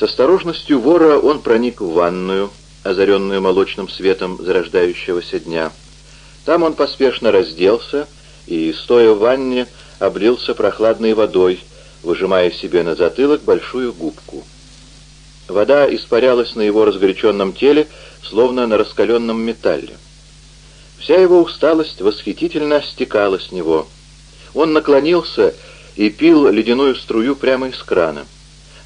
С осторожностью вора он проник в ванную, озаренную молочным светом зарождающегося дня. Там он поспешно разделся и, стоя в ванне, облился прохладной водой, выжимая себе на затылок большую губку. Вода испарялась на его разгоряченном теле, словно на раскаленном металле. Вся его усталость восхитительно стекала с него. Он наклонился и пил ледяную струю прямо из крана.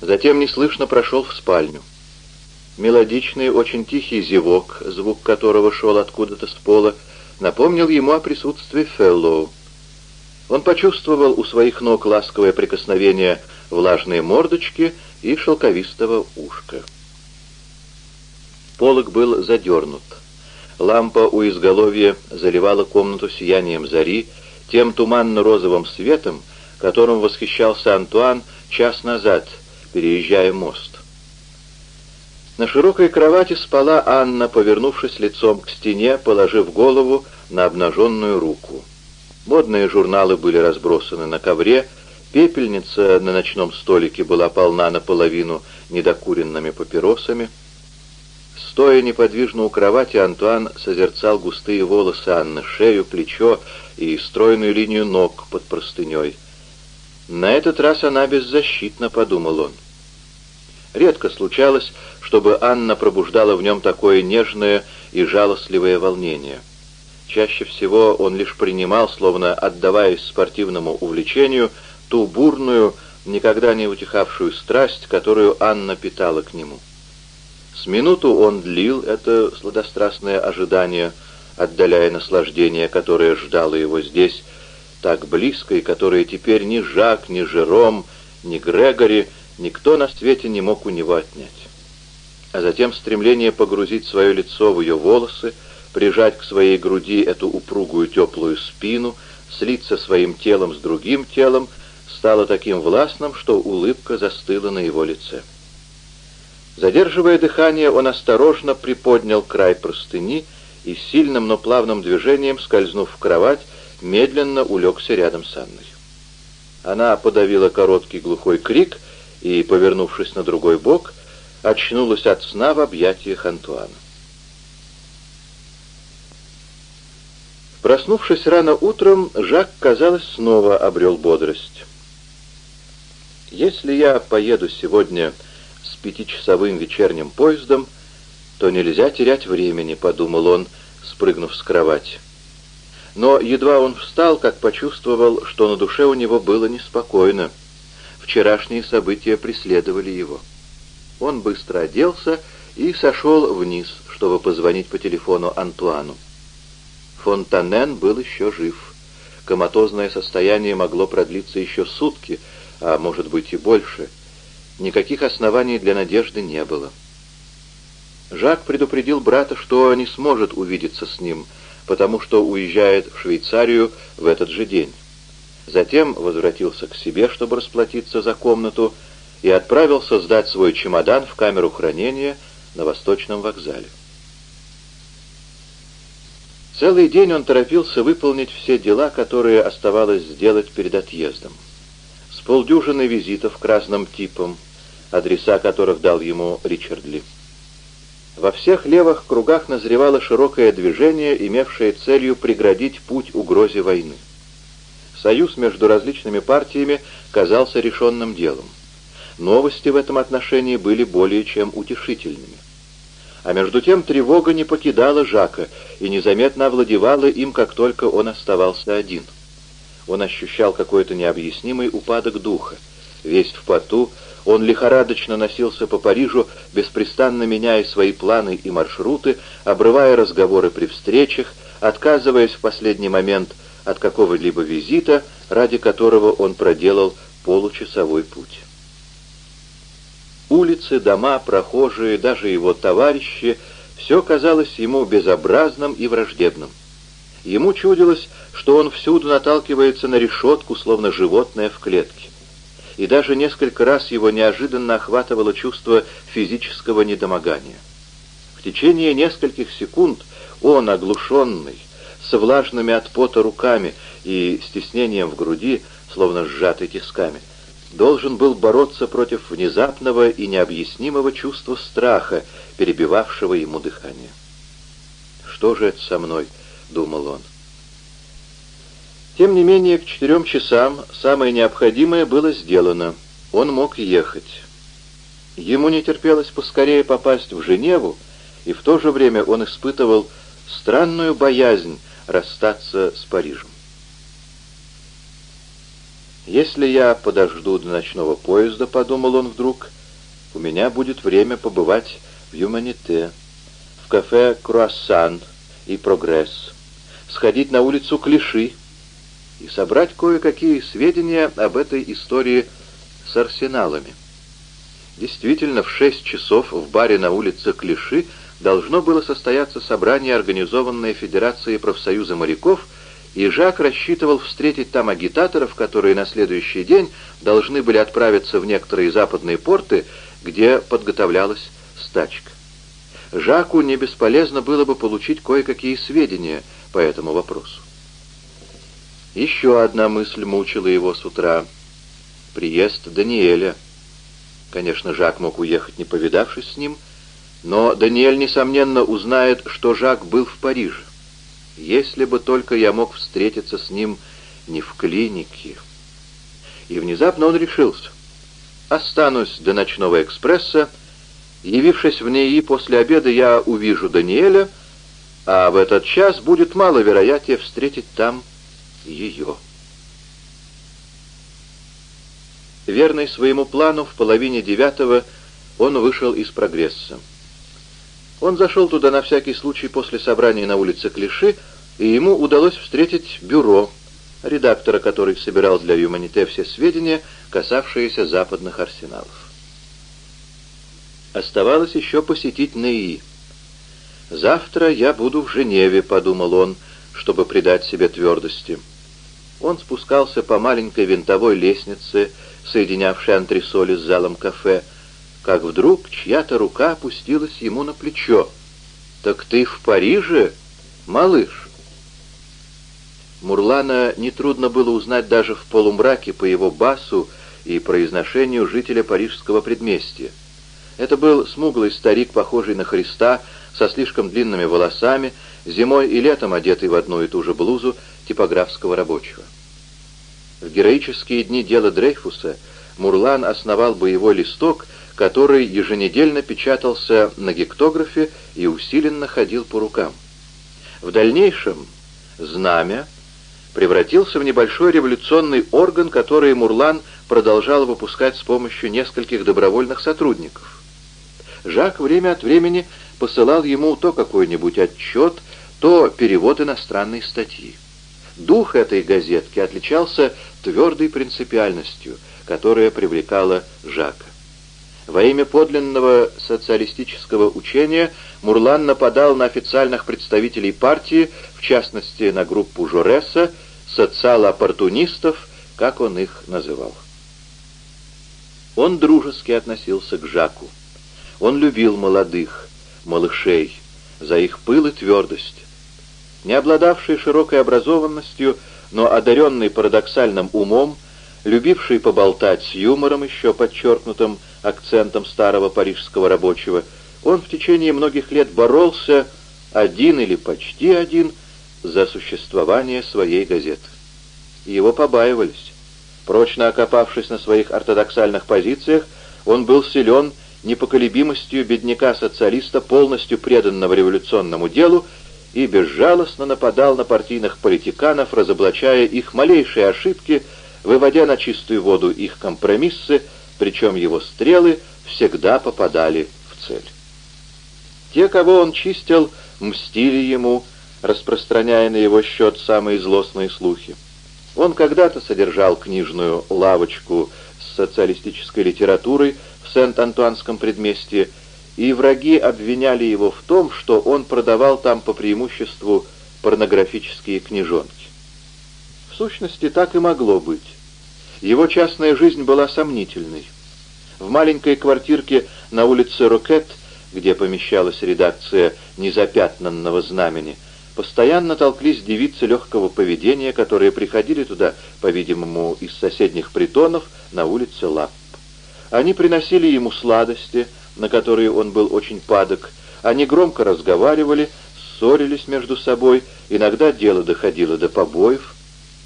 Затем неслышно прошел в спальню. Мелодичный, очень тихий зевок, звук которого шел откуда-то с пола, напомнил ему о присутствии Феллоу. Он почувствовал у своих ног ласковое прикосновение влажной мордочки и шелковистого ушка. Полок был задернут. Лампа у изголовья заливала комнату сиянием зари, тем туманно-розовым светом, которым восхищался Антуан час назад, переезжая мост. На широкой кровати спала Анна, повернувшись лицом к стене, положив голову на обнаженную руку. Модные журналы были разбросаны на ковре, пепельница на ночном столике была полна наполовину недокуренными папиросами. Стоя неподвижно у кровати, Антуан созерцал густые волосы Анны, шею, плечо и стройную линию ног под простыней. «На этот раз она беззащитна», — подумал он. Редко случалось, чтобы Анна пробуждала в нем такое нежное и жалостливое волнение — Чаще всего он лишь принимал, словно отдаваясь спортивному увлечению, ту бурную, никогда не утихавшую страсть, которую Анна питала к нему. С минуту он длил это сладострастное ожидание, отдаляя наслаждение, которое ждало его здесь, так близко, и которое теперь ни Жак, ни Жером, ни Грегори, никто на свете не мог у него отнять. А затем стремление погрузить свое лицо в ее волосы, прижать к своей груди эту упругую теплую спину, слиться своим телом с другим телом, стало таким властным, что улыбка застыла на его лице. Задерживая дыхание, он осторожно приподнял край простыни и сильным, но плавным движением, скользнув в кровать, медленно улегся рядом с Анной. Она подавила короткий глухой крик и, повернувшись на другой бок, очнулась от сна в объятиях Антуана. Проснувшись рано утром, Жак, казалось, снова обрел бодрость. «Если я поеду сегодня с пятичасовым вечерним поездом, то нельзя терять времени», — подумал он, спрыгнув с кровати. Но едва он встал, как почувствовал, что на душе у него было неспокойно. Вчерашние события преследовали его. Он быстро оделся и сошел вниз, чтобы позвонить по телефону Антуану. Фонтанен был еще жив. Коматозное состояние могло продлиться еще сутки, а может быть и больше. Никаких оснований для надежды не было. Жак предупредил брата, что не сможет увидеться с ним, потому что уезжает в Швейцарию в этот же день. Затем возвратился к себе, чтобы расплатиться за комнату, и отправился сдать свой чемодан в камеру хранения на Восточном вокзале. Целый день он торопился выполнить все дела, которые оставалось сделать перед отъездом. С полдюжины визитов к разным типам, адреса которых дал ему Ричард Ли. Во всех левых кругах назревало широкое движение, имевшее целью преградить путь угрозе войны. Союз между различными партиями казался решенным делом. Новости в этом отношении были более чем утешительными. А между тем тревога не покидала Жака и незаметно овладевала им, как только он оставался один. Он ощущал какой-то необъяснимый упадок духа. Весь в поту, он лихорадочно носился по Парижу, беспрестанно меняя свои планы и маршруты, обрывая разговоры при встречах, отказываясь в последний момент от какого-либо визита, ради которого он проделал получасовой путь. Улицы, дома, прохожие, даже его товарищи — все казалось ему безобразным и враждебным. Ему чудилось, что он всюду наталкивается на решетку, словно животное в клетке. И даже несколько раз его неожиданно охватывало чувство физического недомогания. В течение нескольких секунд он, оглушенный, с влажными от пота руками и стеснением в груди, словно сжатый тисками, должен был бороться против внезапного и необъяснимого чувства страха, перебивавшего ему дыхание. «Что же это со мной?» — думал он. Тем не менее, к четырем часам самое необходимое было сделано. Он мог ехать. Ему не терпелось поскорее попасть в Женеву, и в то же время он испытывал странную боязнь расстаться с Парижем. «Если я подожду до ночного поезда, — подумал он вдруг, — у меня будет время побывать в Юманите, в кафе «Круассан» и «Прогресс», сходить на улицу Клиши и собрать кое-какие сведения об этой истории с арсеналами. Действительно, в шесть часов в баре на улице Клиши должно было состояться собрание, организованное Федерацией профсоюза моряков, и Жак рассчитывал встретить там агитаторов, которые на следующий день должны были отправиться в некоторые западные порты, где подготовлялась стачка. Жаку не бесполезно было бы получить кое-какие сведения по этому вопросу. Еще одна мысль мучила его с утра. Приезд Даниэля. Конечно, Жак мог уехать, не повидавшись с ним, но Даниэль, несомненно, узнает, что Жак был в Париже. Если бы только я мог встретиться с ним не в клинике. И внезапно он решился. Останусь до ночного экспресса. Явившись в НИИ после обеда, я увижу Даниэля, а в этот час будет мало вероятнее встретить там ее. Верный своему плану, в половине девятого он вышел из прогресса. Он зашел туда на всякий случай после собрания на улице Клиши, и ему удалось встретить бюро, редактора, который собирал для Юманите все сведения, касавшиеся западных арсеналов. Оставалось еще посетить НИИ. «Завтра я буду в Женеве», — подумал он, чтобы придать себе твердости. Он спускался по маленькой винтовой лестнице, соединявшей антресоли с залом кафе, как вдруг чья-то рука опустилась ему на плечо. «Так ты в Париже, малыш?» Мурлана нетрудно было узнать даже в полумраке по его басу и произношению жителя парижского предместья. Это был смуглый старик, похожий на Христа, со слишком длинными волосами, зимой и летом одетый в одну и ту же блузу типографского рабочего. В героические дни дела Дрейфуса Мурлан основал боевой листок, который еженедельно печатался на гектографе и усиленно ходил по рукам. В дальнейшем «Знамя» превратился в небольшой революционный орган, который Мурлан продолжал выпускать с помощью нескольких добровольных сотрудников. Жак время от времени посылал ему то какой-нибудь отчет, то перевод иностранной статьи. Дух этой газетки отличался твердой принципиальностью, которая привлекала Жака. Во имя подлинного социалистического учения Мурлан нападал на официальных представителей партии, в частности на группу Жореса, социал-оппортунистов, как он их называл. Он дружески относился к Жаку. Он любил молодых, малышей, за их пыл и твердость. Не обладавший широкой образованностью, но одаренный парадоксальным умом, любивший поболтать с юмором, еще подчеркнутым акцентом старого парижского рабочего, он в течение многих лет боролся, один или почти один, за существование своей газеты. Его побаивались. Прочно окопавшись на своих ортодоксальных позициях, он был силен непоколебимостью бедняка-социалиста, полностью преданного революционному делу и безжалостно нападал на партийных политиканов, разоблачая их малейшие ошибки, выводя на чистую воду их компромиссы, причем его стрелы всегда попадали в цель. Те, кого он чистил, мстили ему, распространяя на его счет самые злостные слухи. Он когда-то содержал книжную лавочку с социалистической литературой в Сент-Антуанском предместье, и враги обвиняли его в том, что он продавал там по преимуществу порнографические книжонки. В сущности, так и могло быть. Его частная жизнь была сомнительной. В маленькой квартирке на улице Рокет, где помещалась редакция «Незапятнанного знамени», постоянно толклись девицы легкого поведения, которые приходили туда, по-видимому, из соседних притонов на улице Лапп. Они приносили ему сладости, на которые он был очень падок, они громко разговаривали, ссорились между собой, иногда дело доходило до побоев.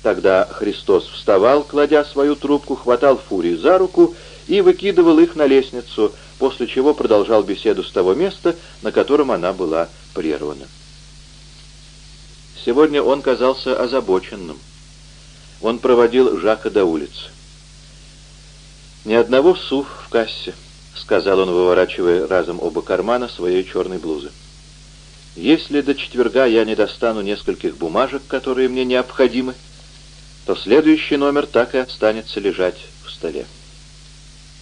Тогда Христос вставал, кладя свою трубку, хватал Фурии за руку и выкидывал их на лестницу, после чего продолжал беседу с того места, на котором она была прервана. Сегодня он казался озабоченным. Он проводил Жака до улицы. «Ни одного су в кассе», — сказал он, выворачивая разом оба кармана своей черной блузы. «Если до четверга я не достану нескольких бумажек, которые мне необходимы, то следующий номер так и останется лежать в столе».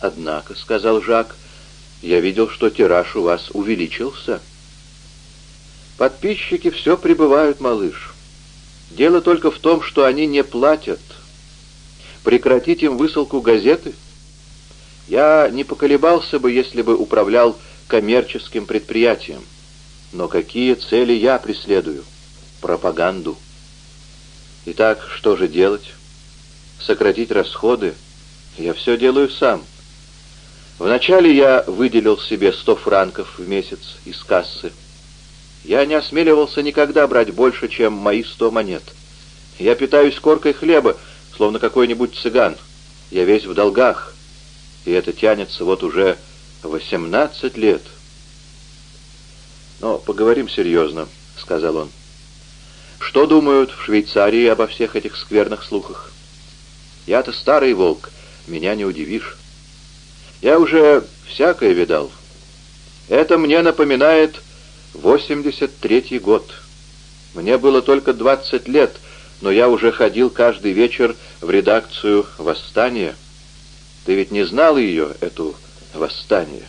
«Однако», — сказал Жак, — «я видел, что тираж у вас увеличился». «Подписчики все прибывают, малыш. Дело только в том, что они не платят. Прекратить им высылку газеты? Я не поколебался бы, если бы управлял коммерческим предприятием. Но какие цели я преследую? Пропаганду. Итак, что же делать? Сократить расходы? Я все делаю сам». Вначале я выделил себе сто франков в месяц из кассы. Я не осмеливался никогда брать больше, чем мои сто монет. Я питаюсь коркой хлеба, словно какой-нибудь цыган. Я весь в долгах, и это тянется вот уже восемнадцать лет. «Но поговорим серьезно», — сказал он. «Что думают в Швейцарии обо всех этих скверных слухах? Я-то старый волк, меня не удивишь». Я уже всякое видал. Это мне напоминает 83-й год. Мне было только 20 лет, но я уже ходил каждый вечер в редакцию «Восстание». Ты ведь не знал ее, эту «Восстание»?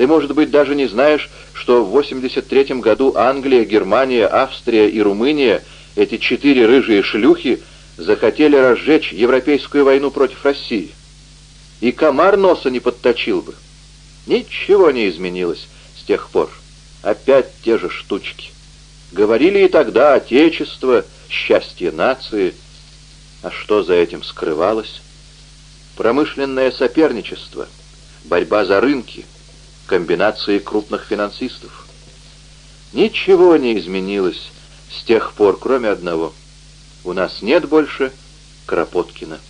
Ты, может быть, даже не знаешь, что в 83-м году Англия, Германия, Австрия и Румыния, эти четыре рыжие шлюхи, захотели разжечь Европейскую войну против России и комар носа не подточил бы. Ничего не изменилось с тех пор. Опять те же штучки. Говорили и тогда Отечество, счастье нации. А что за этим скрывалось? Промышленное соперничество, борьба за рынки, комбинации крупных финансистов. Ничего не изменилось с тех пор, кроме одного. У нас нет больше Кропоткина.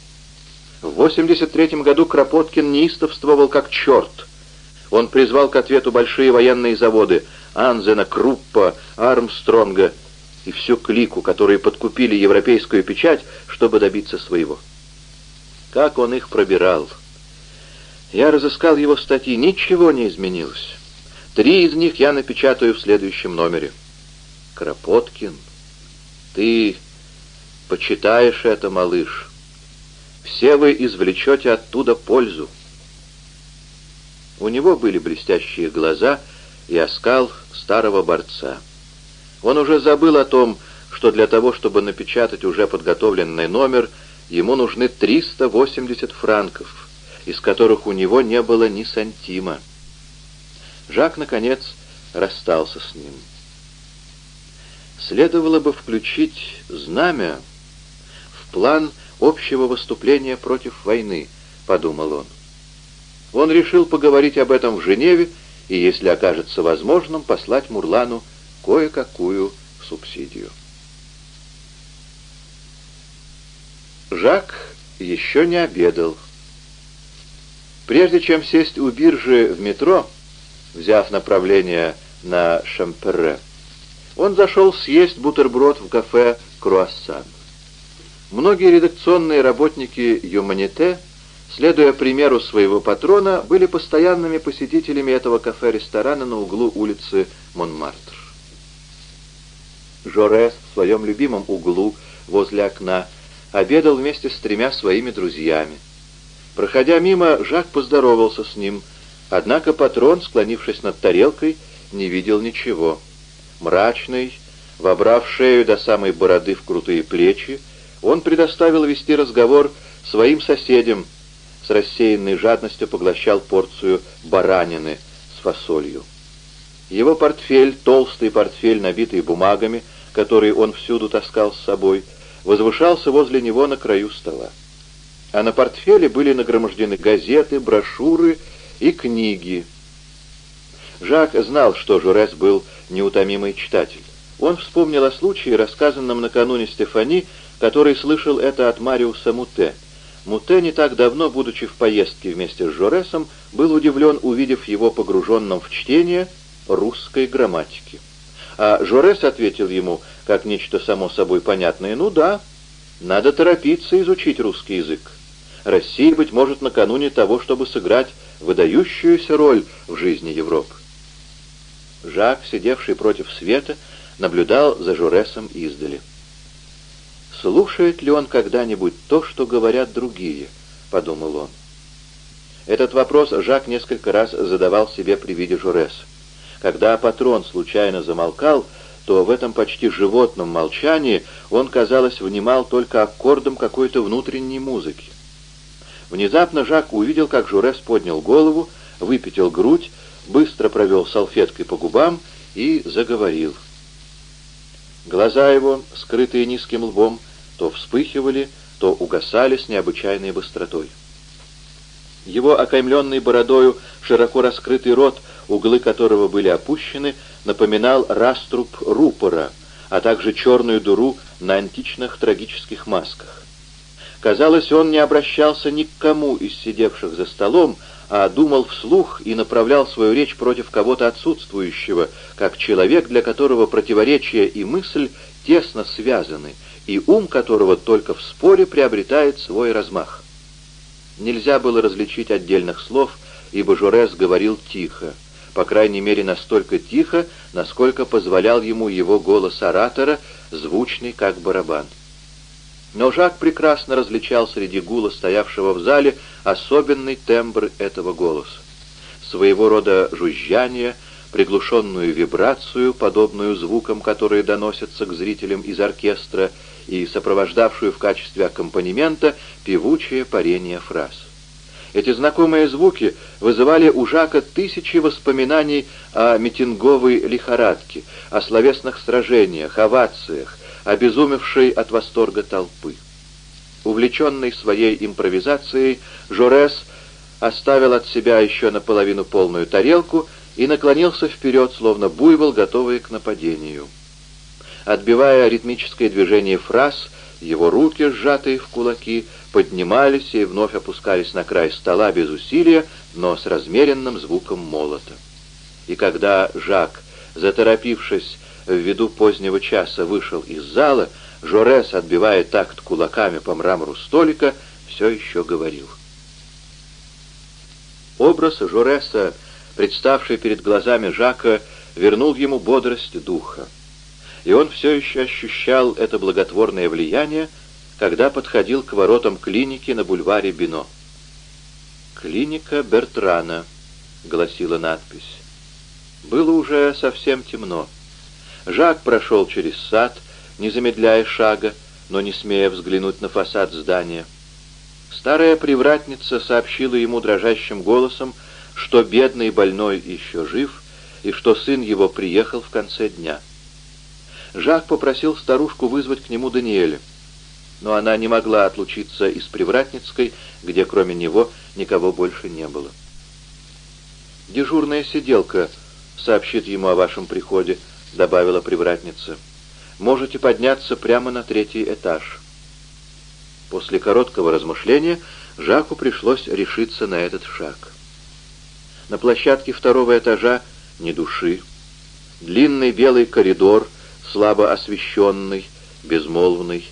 В 83 году Кропоткин неистовствовал как черт. Он призвал к ответу большие военные заводы Анзена, Круппа, Армстронга и всю клику, которые подкупили европейскую печать, чтобы добиться своего. Как он их пробирал! Я разыскал его статьи, ничего не изменилось. Три из них я напечатаю в следующем номере. Кропоткин, ты почитаешь это, малыш, все вы извлечете оттуда пользу. У него были блестящие глаза и оскал старого борца. Он уже забыл о том, что для того, чтобы напечатать уже подготовленный номер, ему нужны 380 франков, из которых у него не было ни сантима. Жак, наконец, расстался с ним. Следовало бы включить знамя в план общего выступления против войны, подумал он. Он решил поговорить об этом в Женеве и, если окажется возможным, послать Мурлану кое-какую субсидию. Жак еще не обедал. Прежде чем сесть у биржи в метро, взяв направление на Шамперре, он зашел съесть бутерброд в кафе «Круассан». Многие редакционные работники «Юманите», следуя примеру своего патрона, были постоянными посетителями этого кафе-ресторана на углу улицы Монмартр. Жорес в своем любимом углу возле окна обедал вместе с тремя своими друзьями. Проходя мимо, Жак поздоровался с ним, однако патрон, склонившись над тарелкой, не видел ничего. Мрачный, вобрав шею до самой бороды в крутые плечи, он предоставил вести разговор своим соседям, с рассеянной жадностью поглощал порцию баранины с фасолью. Его портфель, толстый портфель, набитый бумагами, который он всюду таскал с собой, возвышался возле него на краю стола. А на портфеле были нагромождены газеты, брошюры и книги. Жак знал, что Журес был неутомимый читатель. Он вспомнил о случае, рассказанном накануне Стефани, который слышал это от Мариуса Муте. Муте не так давно, будучи в поездке вместе с Жоресом, был удивлен, увидев его погруженным в чтение русской грамматики. А Жорес ответил ему, как нечто само собой понятное, «Ну да, надо торопиться изучить русский язык. Россия, быть может, накануне того, чтобы сыграть выдающуюся роль в жизни Европы». Жак, сидевший против света, наблюдал за Жоресом издали. «Слушает ли он когда-нибудь то, что говорят другие?» — подумал он. Этот вопрос Жак несколько раз задавал себе при виде Жореса. Когда патрон случайно замолкал, то в этом почти животном молчании он, казалось, внимал только аккордом какой-то внутренней музыки. Внезапно Жак увидел, как Журес поднял голову, выпятил грудь, быстро провел салфеткой по губам и заговорил. Глаза его, скрытые низким лбом, то вспыхивали, то угасали с необычайной быстротой. Его окаймленный бородою широко раскрытый рот, углы которого были опущены, напоминал раструб рупора, а также черную дуру на античных трагических масках. Казалось, он не обращался ни к кому из сидевших за столом, а думал вслух и направлял свою речь против кого-то отсутствующего, как человек, для которого противоречие и мысль тесно связаны, и ум которого только в споре приобретает свой размах. Нельзя было различить отдельных слов, ибо Жорес говорил тихо, по крайней мере настолько тихо, насколько позволял ему его голос оратора, звучный как барабан. Но Жак прекрасно различал среди гула, стоявшего в зале, особенный тембр этого голоса. Своего рода жужжание, приглушенную вибрацию, подобную звукам, которые доносятся к зрителям из оркестра, и сопровождавшую в качестве аккомпанемента певучее парение фраз. Эти знакомые звуки вызывали у Жака тысячи воспоминаний о митинговой лихорадке, о словесных сражениях, овациях, обезумевшей от восторга толпы. Увлеченный своей импровизацией, Жорес оставил от себя еще наполовину полную тарелку и наклонился вперед, словно буйвол, готовый к нападению. Отбивая ритмическое движение фраз, его руки, сжатые в кулаки, поднимались и вновь опускались на край стола без усилия, но с размеренным звуком молота. И когда Жак, заторопившись, ввиду позднего часа вышел из зала, Жорес, отбивая такт кулаками по мрамору столика, все еще говорил. Образ Жореса, представший перед глазами Жака, вернул ему бодрость духа. И он все еще ощущал это благотворное влияние, когда подходил к воротам клиники на бульваре Бино. «Клиника Бертрана», — гласила надпись. Было уже совсем темно. Жак прошел через сад, не замедляя шага, но не смея взглянуть на фасад здания. Старая привратница сообщила ему дрожащим голосом, что бедный больной еще жив и что сын его приехал в конце дня. Жак попросил старушку вызвать к нему Даниэля, но она не могла отлучиться из Привратницкой, где кроме него никого больше не было. «Дежурная сиделка сообщит ему о вашем приходе», — добавила привратница. «Можете подняться прямо на третий этаж». После короткого размышления Жаку пришлось решиться на этот шаг. На площадке второго этажа ни души. Длинный белый коридор, слабо освещенный, безмолвный.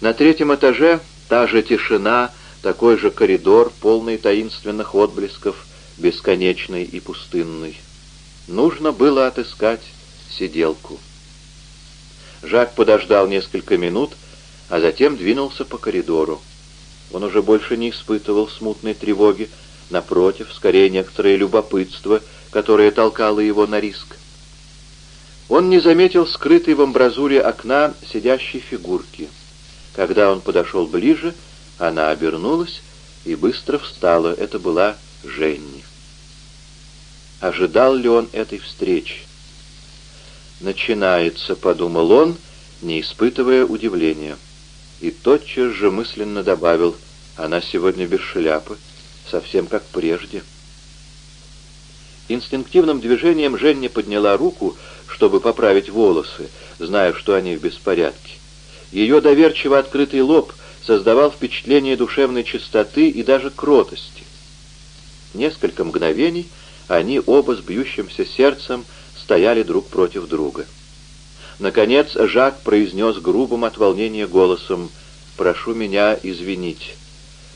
На третьем этаже та же тишина, такой же коридор, полный таинственных отблесков, бесконечный и пустынный. Нужно было отыскать сиделку. Жак подождал несколько минут, а затем двинулся по коридору. Он уже больше не испытывал смутной тревоги, напротив, скорее некоторое любопытство, которое толкало его на риск. Он не заметил скрытой в амбразуре окна сидящей фигурки. Когда он подошел ближе, она обернулась и быстро встала. Это была Женни. Ожидал ли он этой встречи? «Начинается», — подумал он, не испытывая удивления. И тотчас же мысленно добавил, «Она сегодня без шляпы, совсем как прежде». Инстинктивным движением Женя подняла руку, чтобы поправить волосы, зная, что они в беспорядке. Ее доверчиво открытый лоб создавал впечатление душевной чистоты и даже кротости. Несколько мгновений они оба с бьющимся сердцем стояли друг против друга. Наконец Жак произнес грубым от волнения голосом «Прошу меня извинить».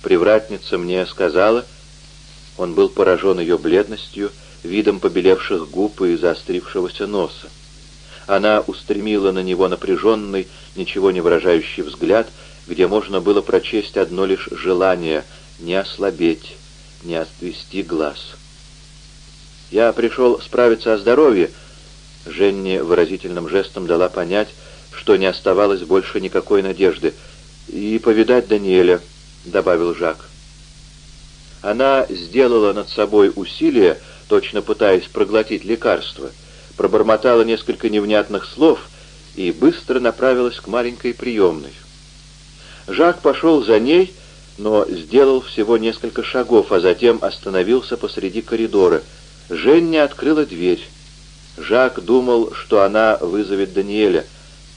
Привратница мне сказала, он был поражен ее бледностью, видом побелевших губ и заострившегося носа. Она устремила на него напряженный, ничего не выражающий взгляд, где можно было прочесть одно лишь желание — не ослабеть, не отвести глаз. «Я пришел справиться о здоровье», — Женни выразительным жестом дала понять, что не оставалось больше никакой надежды. «И повидать Даниэля», — добавил Жак. Она сделала над собой усилие, точно пытаясь проглотить лекарство, пробормотала несколько невнятных слов и быстро направилась к маленькой приемной. Жак пошел за ней, но сделал всего несколько шагов, а затем остановился посреди коридора. Женя открыла дверь. Жак думал, что она вызовет Даниэля,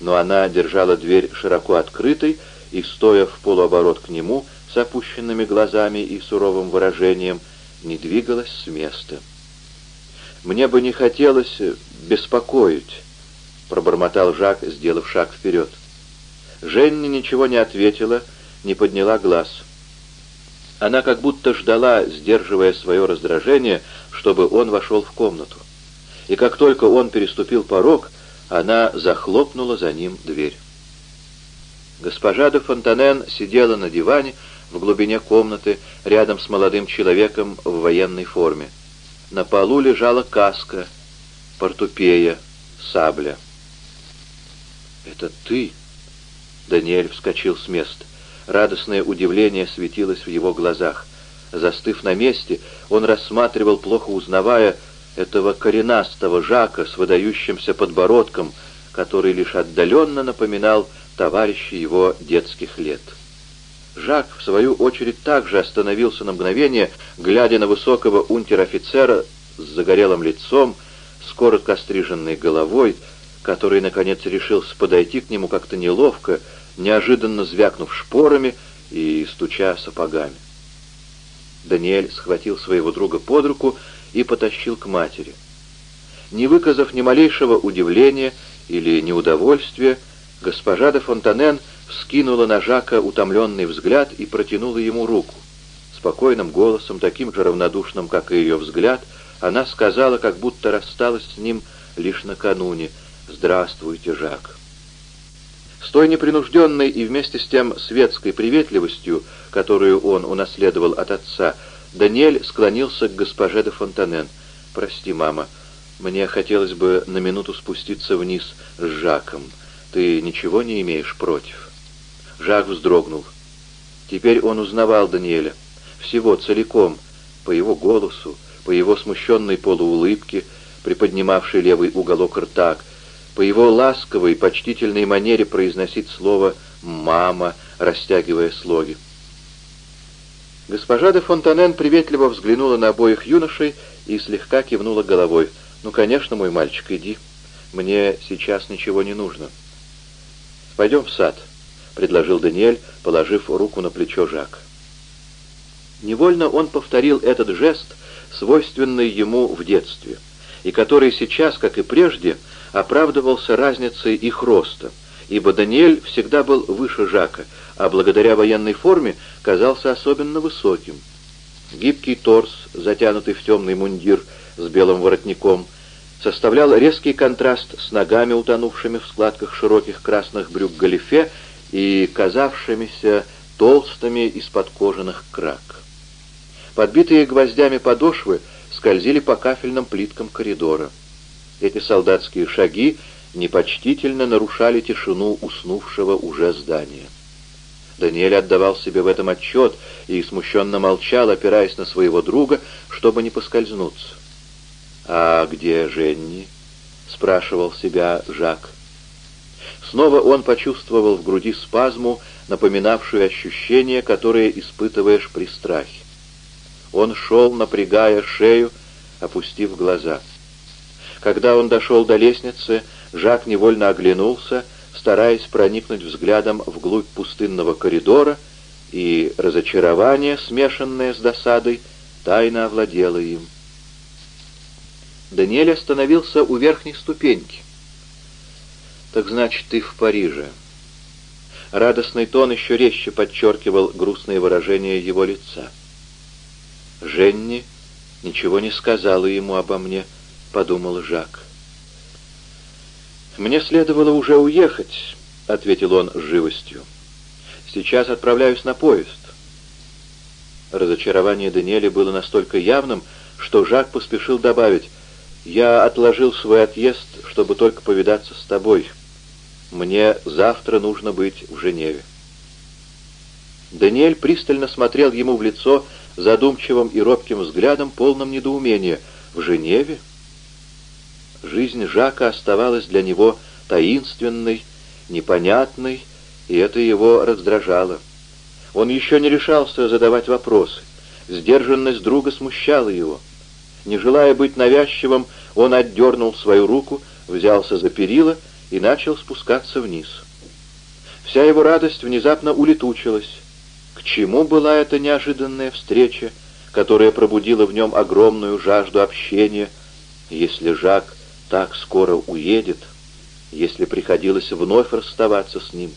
но она держала дверь широко открытой и, стоя в полуоборот к нему, с опущенными глазами и суровым выражением, не двигалась с места. «Мне бы не хотелось беспокоить», — пробормотал Жак, сделав шаг вперед. Женни ничего не ответила, не подняла глаз. Она как будто ждала, сдерживая свое раздражение, чтобы он вошел в комнату. И как только он переступил порог, она захлопнула за ним дверь. Госпожа де Фонтанен сидела на диване в глубине комнаты, рядом с молодым человеком в военной форме. На полу лежала каска, портупея, сабля. «Это ты?» Даниэль вскочил с места. Радостное удивление светилось в его глазах. Застыв на месте, он рассматривал, плохо узнавая, этого коренастого Жака с выдающимся подбородком, который лишь отдаленно напоминал товарища его детских лет. Жак, в свою очередь, также остановился на мгновение, глядя на высокого унтер-офицера с загорелым лицом, с коротко остриженной головой, который, наконец, решился подойти к нему как-то неловко, неожиданно звякнув шпорами и стуча сапогами. Даниэль схватил своего друга под руку и потащил к матери. Не выказав ни малейшего удивления или неудовольствия, госпожа де Фонтанен вскинула на Жака утомленный взгляд и протянула ему руку. Спокойным голосом, таким же равнодушным, как и ее взгляд, она сказала, как будто рассталась с ним лишь накануне — «Здравствуйте, Жак». С той непринужденной и вместе с тем светской приветливостью, которую он унаследовал от отца, Даниэль склонился к госпоже де Фонтанен. «Прости, мама, мне хотелось бы на минуту спуститься вниз с Жаком. Ты ничего не имеешь против?» Жак вздрогнул. Теперь он узнавал Даниэля. Всего целиком, по его голосу, по его смущенной полуулыбке, приподнимавшей левый уголок рта, по его ласковой, почтительной манере произносить слово «мама», растягивая слоги. Госпожа де Фонтанен приветливо взглянула на обоих юношей и слегка кивнула головой. «Ну, конечно, мой мальчик, иди. Мне сейчас ничего не нужно». «Пойдем в сад», — предложил Даниэль, положив руку на плечо Жак. Невольно он повторил этот жест, свойственный ему в детстве, и который сейчас, как и прежде, — оправдывался разницей их роста, ибо Даниэль всегда был выше Жака, а благодаря военной форме казался особенно высоким. Гибкий торс, затянутый в темный мундир с белым воротником, составлял резкий контраст с ногами, утонувшими в складках широких красных брюк галифе и казавшимися толстыми из-под кожаных крак. Подбитые гвоздями подошвы скользили по кафельным плиткам коридора. Эти солдатские шаги непочтительно нарушали тишину уснувшего уже здания. Даниэль отдавал себе в этом отчет и смущенно молчал, опираясь на своего друга, чтобы не поскользнуться. «А где Женни?» — спрашивал себя Жак. Снова он почувствовал в груди спазму, напоминавшую ощущение, которое испытываешь при страхе. Он шел, напрягая шею, опустив глаза. Когда он дошел до лестницы, Жак невольно оглянулся, стараясь проникнуть взглядом вглубь пустынного коридора, и разочарование, смешанное с досадой, тайно овладело им. Даниэль остановился у верхней ступеньки. «Так значит, ты в Париже». Радостный тон еще резче подчеркивал грустные выражения его лица. «Женни ничего не сказала ему обо мне», — подумал Жак. «Мне следовало уже уехать», — ответил он с живостью. «Сейчас отправляюсь на поезд». Разочарование Даниэля было настолько явным, что Жак поспешил добавить, «Я отложил свой отъезд, чтобы только повидаться с тобой. Мне завтра нужно быть в Женеве». Даниэль пристально смотрел ему в лицо задумчивым и робким взглядом, полным недоумения. «В Женеве?» Жизнь Жака оставалась для него таинственной, непонятной, и это его раздражало. Он еще не решался задавать вопросы. Сдержанность друга смущала его. Не желая быть навязчивым, он отдернул свою руку, взялся за перила и начал спускаться вниз. Вся его радость внезапно улетучилась. К чему была эта неожиданная встреча, которая пробудила в нем огромную жажду общения, если Жак так скоро уедет, если приходилось вновь расставаться с ним?